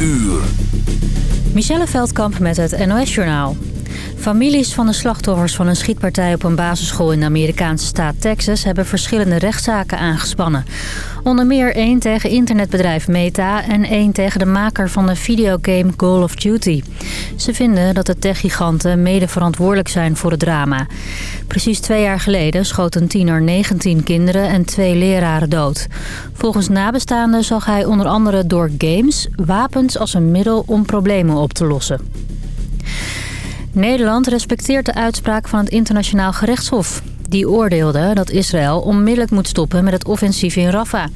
uur. Michelle Veldkamp met het NOS-journaal. Families van de slachtoffers van een schietpartij op een basisschool in de Amerikaanse staat Texas... hebben verschillende rechtszaken aangespannen. Onder meer één tegen internetbedrijf Meta en één tegen de maker van de videogame Call of Duty. Ze vinden dat de techgiganten mede verantwoordelijk zijn voor het drama. Precies twee jaar geleden schoot een tiener 19 kinderen en twee leraren dood. Volgens nabestaanden zag hij onder andere door games wapens als een middel om problemen op te lossen. Nederland respecteert de uitspraak van het Internationaal Gerechtshof. Die oordeelde dat Israël onmiddellijk moet stoppen met het offensief in Rafah.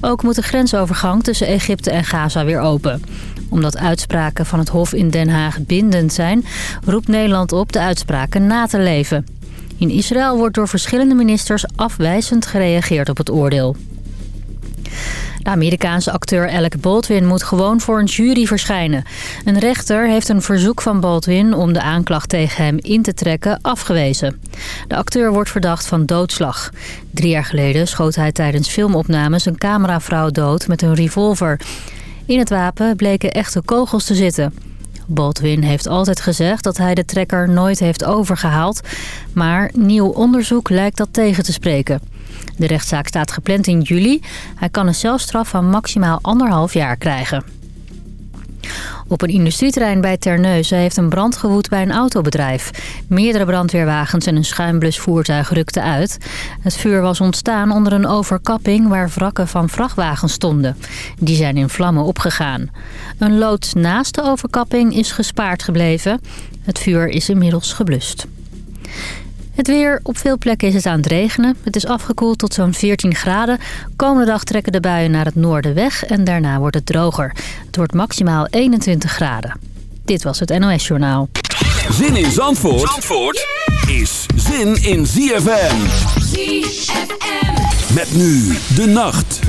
Ook moet de grensovergang tussen Egypte en Gaza weer open. Omdat uitspraken van het Hof in Den Haag bindend zijn... roept Nederland op de uitspraken na te leven. In Israël wordt door verschillende ministers afwijzend gereageerd op het oordeel. De Amerikaanse acteur Alec Baldwin moet gewoon voor een jury verschijnen. Een rechter heeft een verzoek van Baldwin om de aanklacht tegen hem in te trekken afgewezen. De acteur wordt verdacht van doodslag. Drie jaar geleden schoot hij tijdens filmopnames een cameravrouw dood met een revolver. In het wapen bleken echte kogels te zitten. Baldwin heeft altijd gezegd dat hij de trekker nooit heeft overgehaald. Maar nieuw onderzoek lijkt dat tegen te spreken. De rechtszaak staat gepland in juli. Hij kan een celstraf van maximaal anderhalf jaar krijgen. Op een industrieterrein bij Terneuzen heeft een brand gewoed bij een autobedrijf. Meerdere brandweerwagens en een schuimblusvoertuig rukten uit. Het vuur was ontstaan onder een overkapping waar wrakken van vrachtwagens stonden. Die zijn in vlammen opgegaan. Een loods naast de overkapping is gespaard gebleven. Het vuur is inmiddels geblust. Het weer. Op veel plekken is het aan het regenen. Het is afgekoeld tot zo'n 14 graden. Komende dag trekken de buien naar het noorden weg en daarna wordt het droger. Het wordt maximaal 21 graden. Dit was het NOS Journaal. Zin in Zandvoort, Zandvoort is zin in ZFM. ZFM. Met nu de nacht.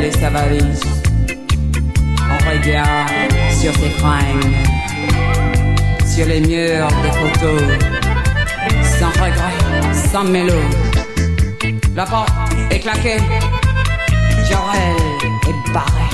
les savaries. On regarde sur tes fringues, sur les murs des photos, sans regret, sans mélo. La porte est claquée, Jorel est barré.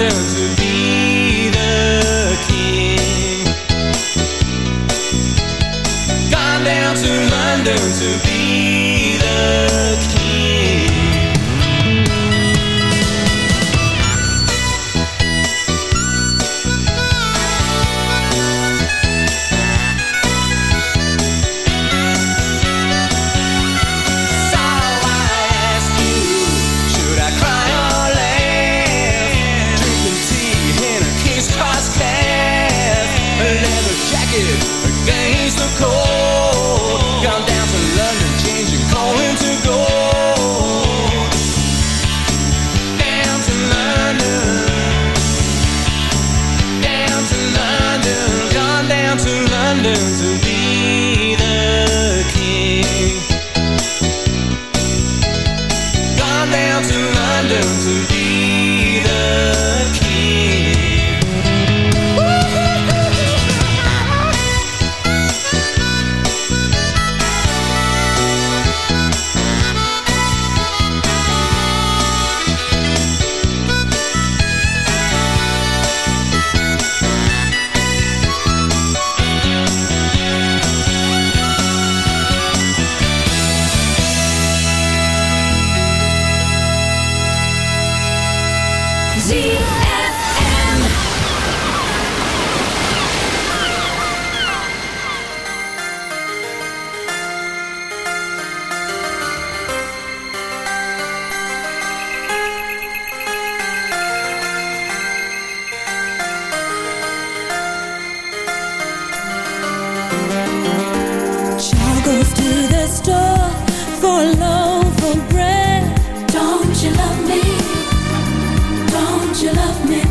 Yeah. Don't you love me?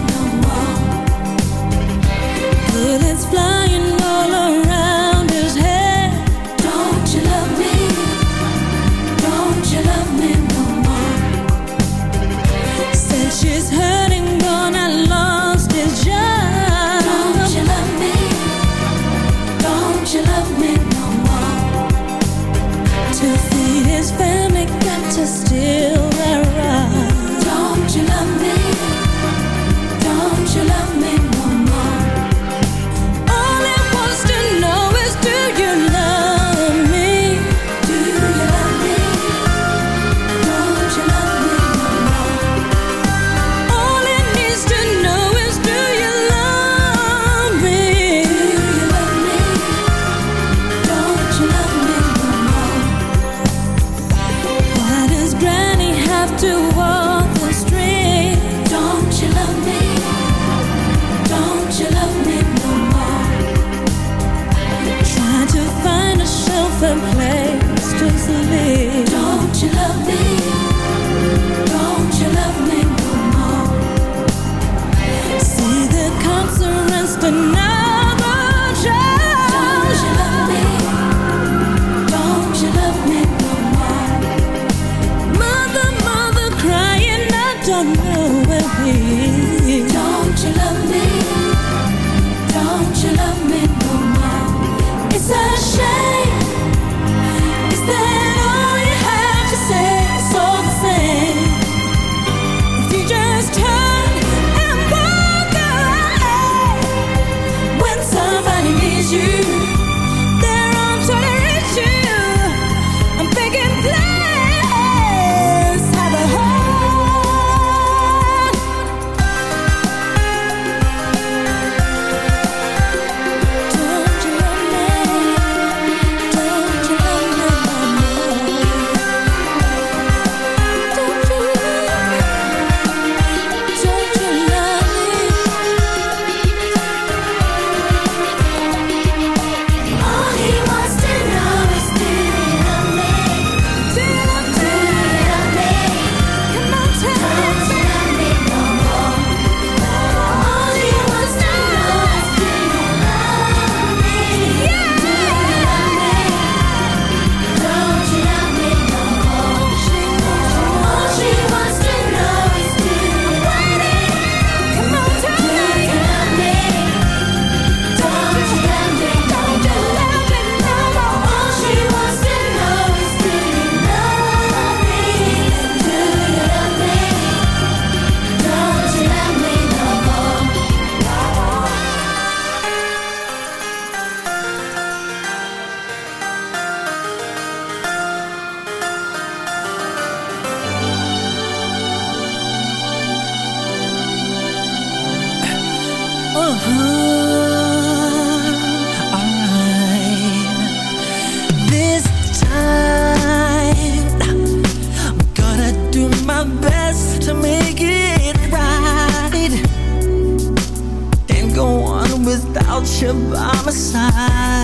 without you by my side.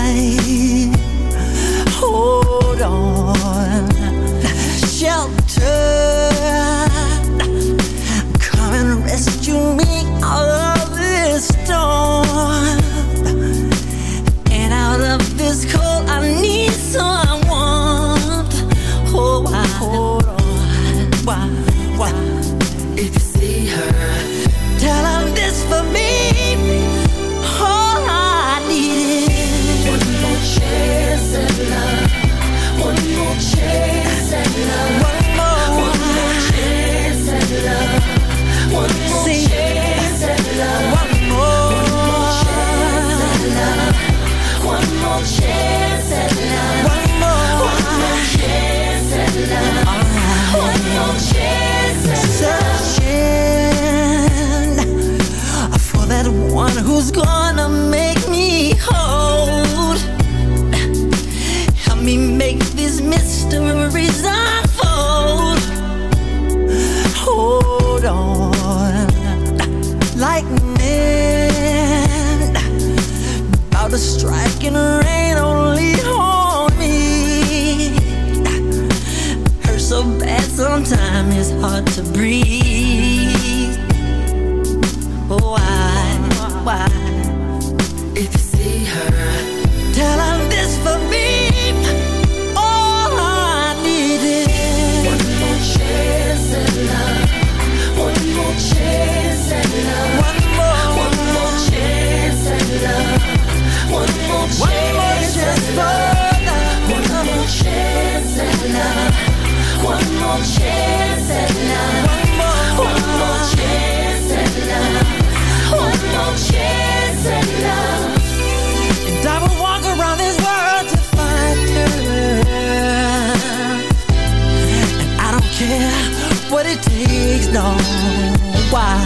Chance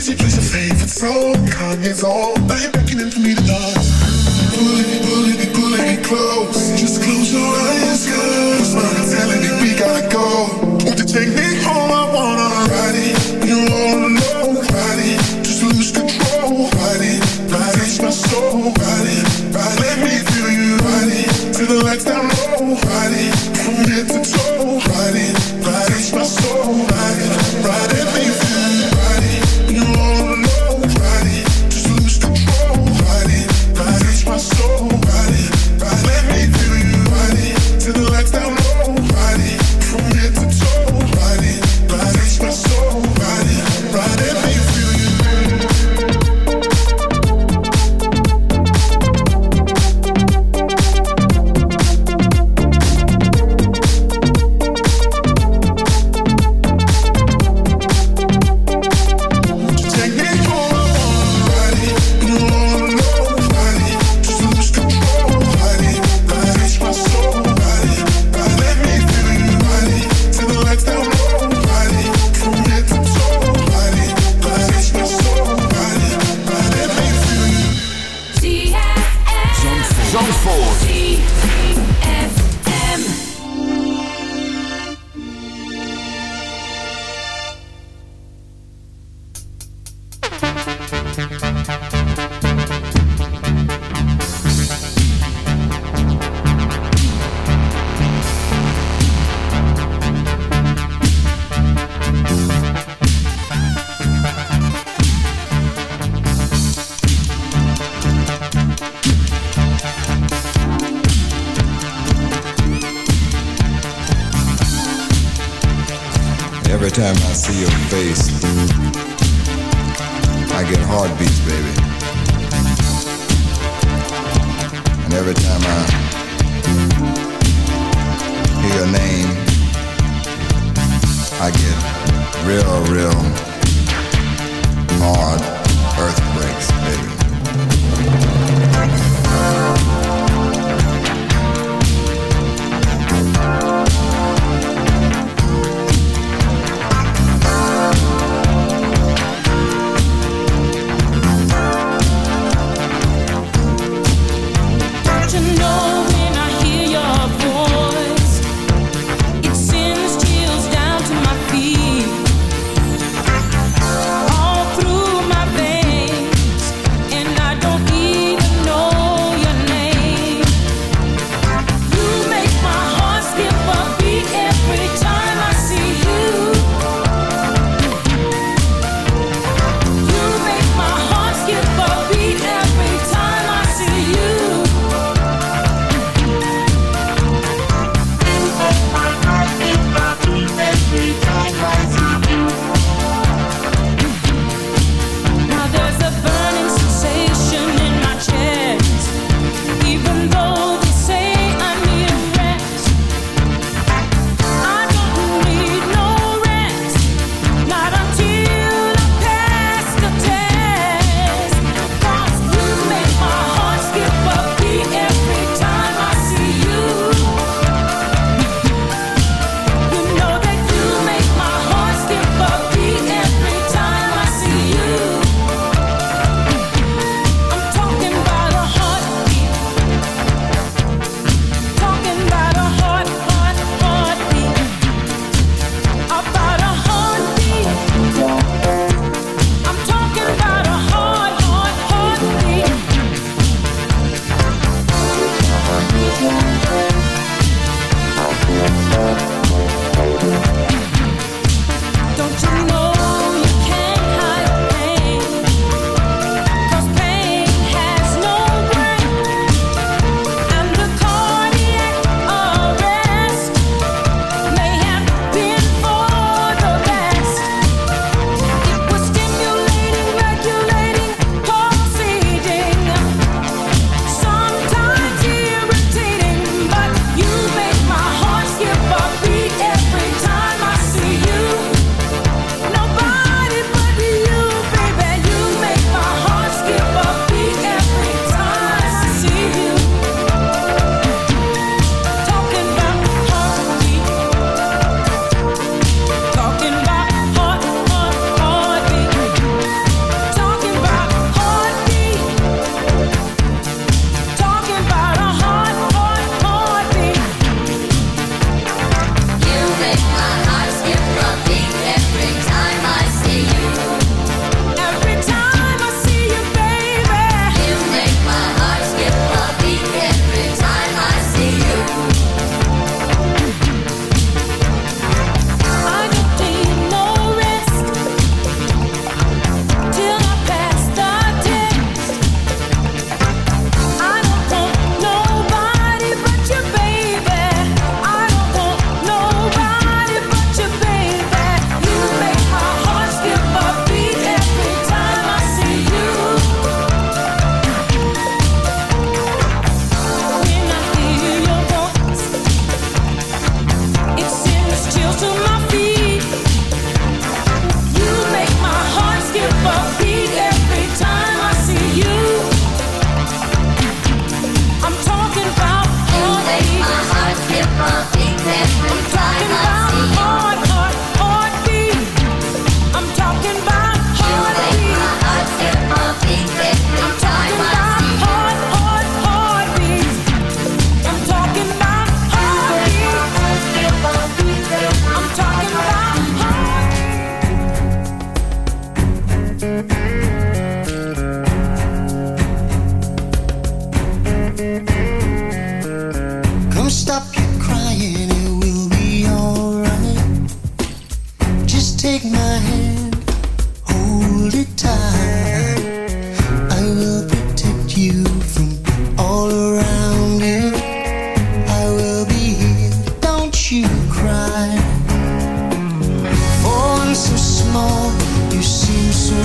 Is you play your favorite song? Kanye's all Zandvoort.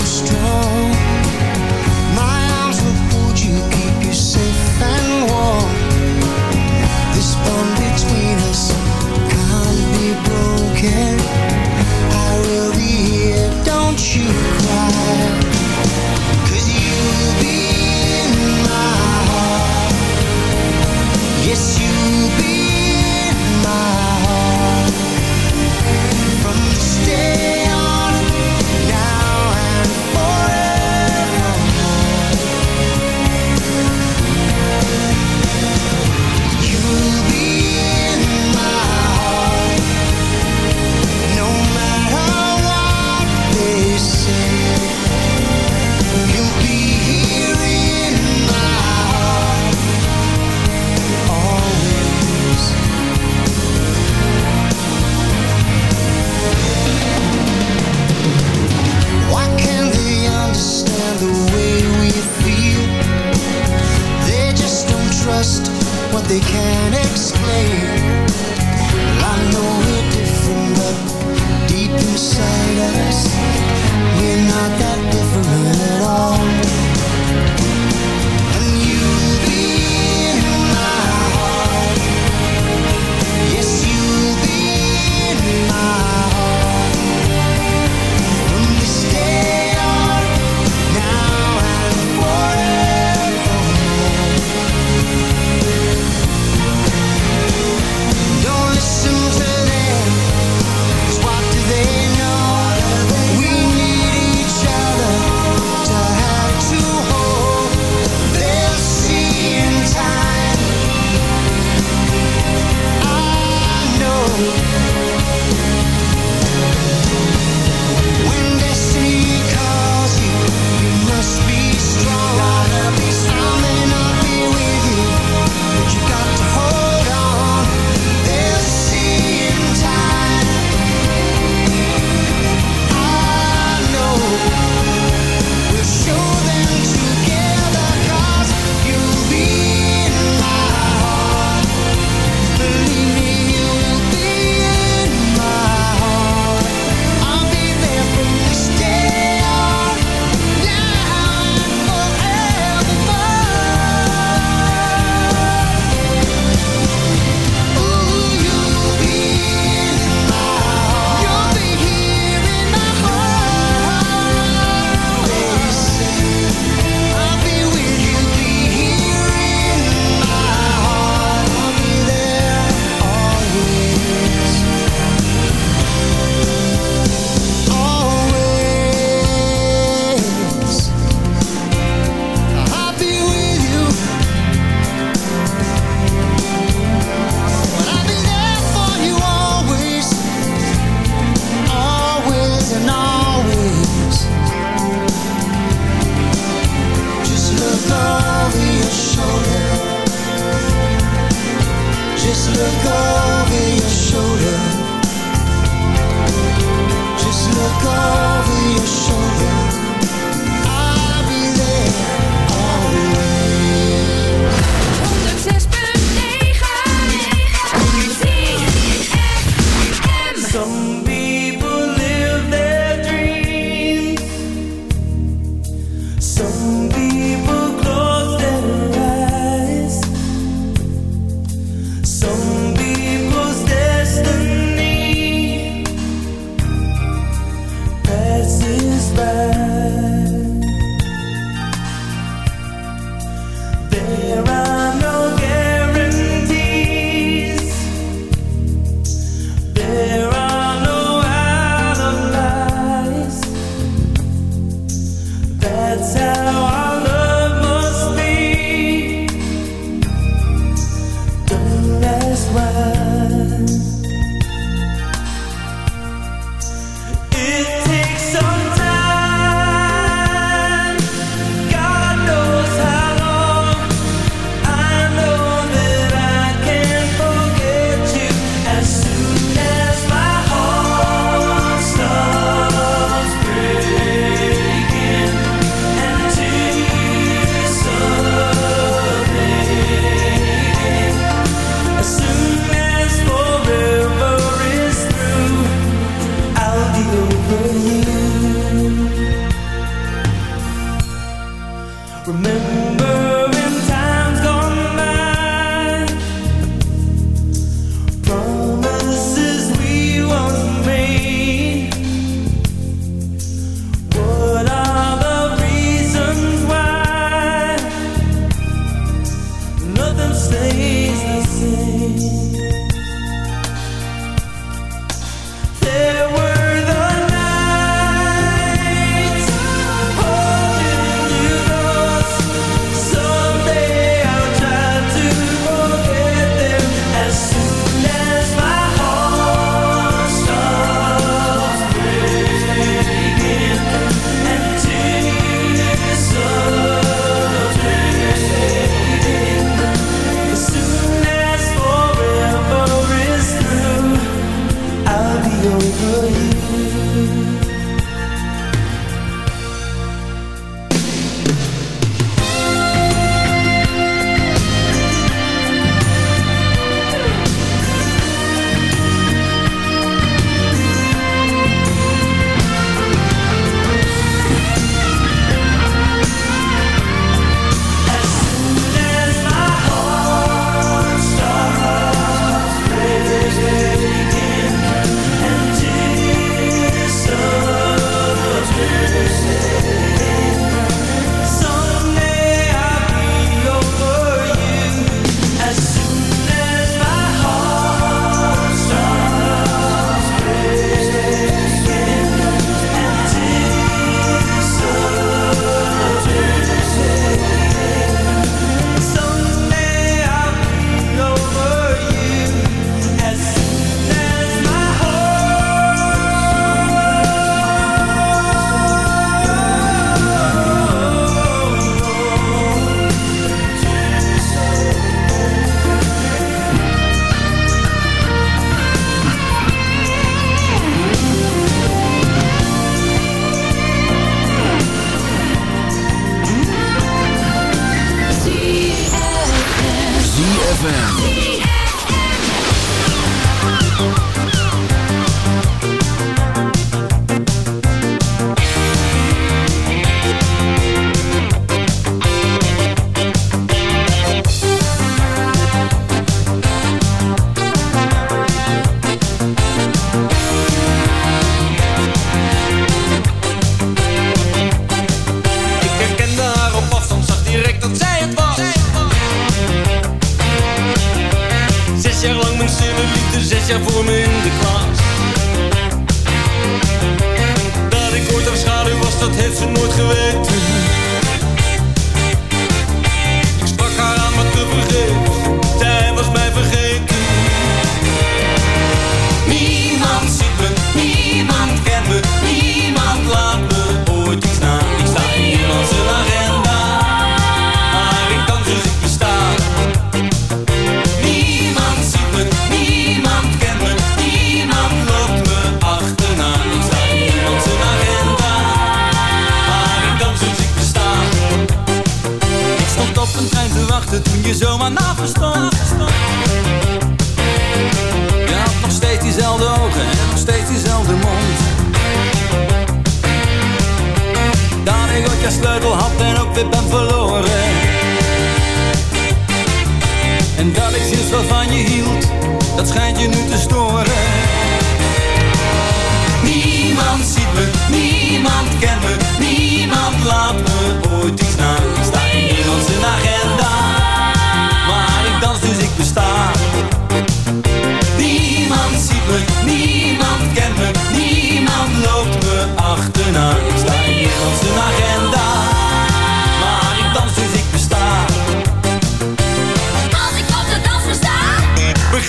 Strong.